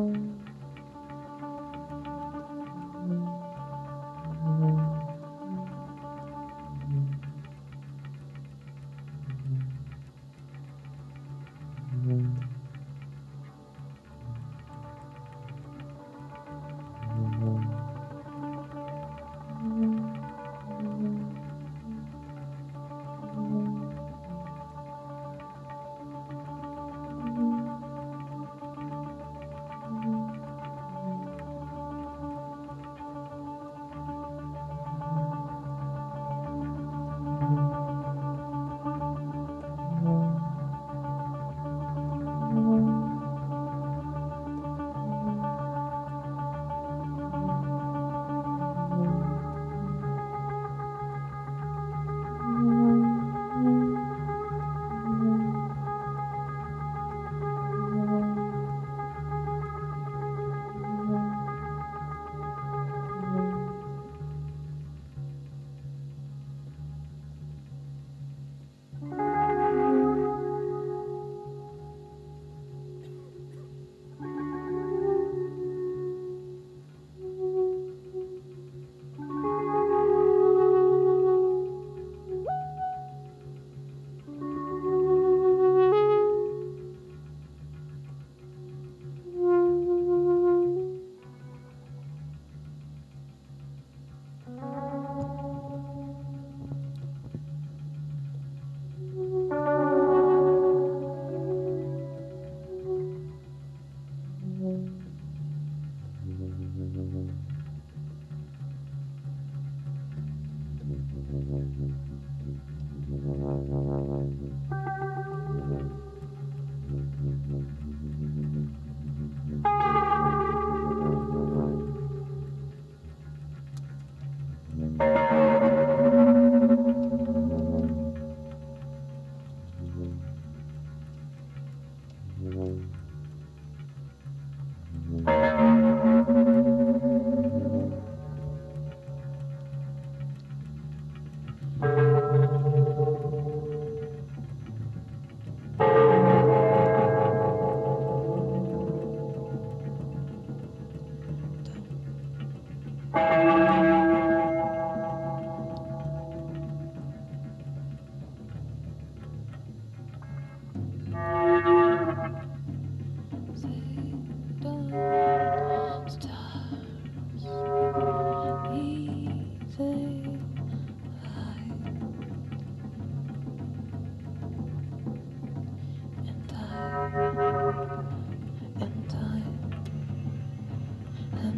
channel. Mm-hmm.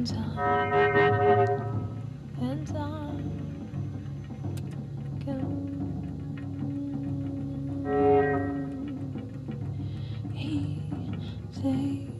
and on and on go. He, they.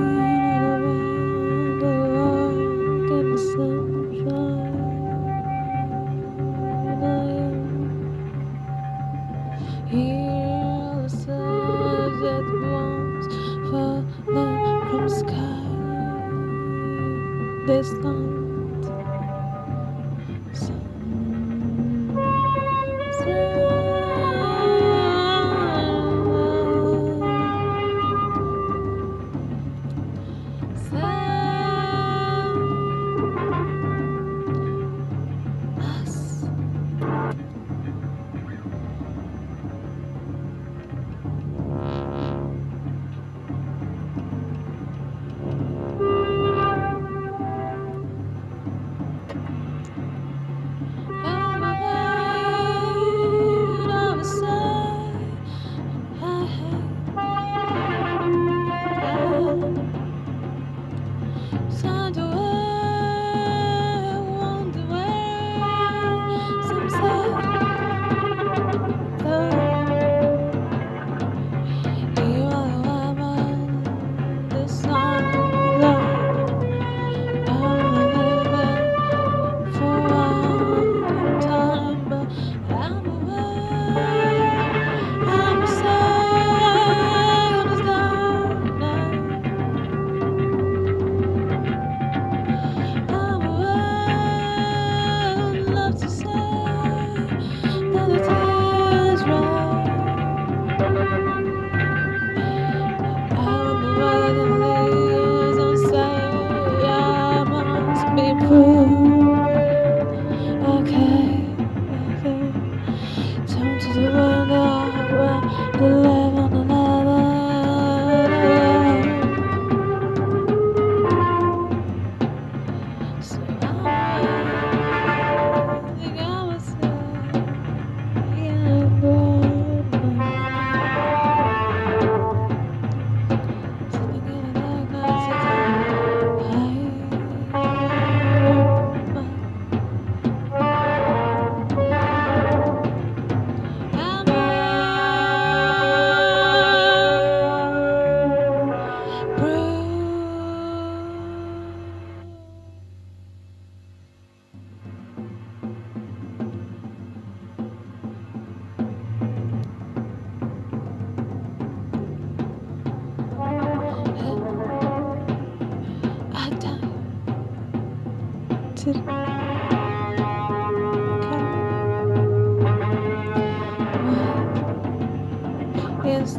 hear the that from sky. This long.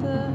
closer.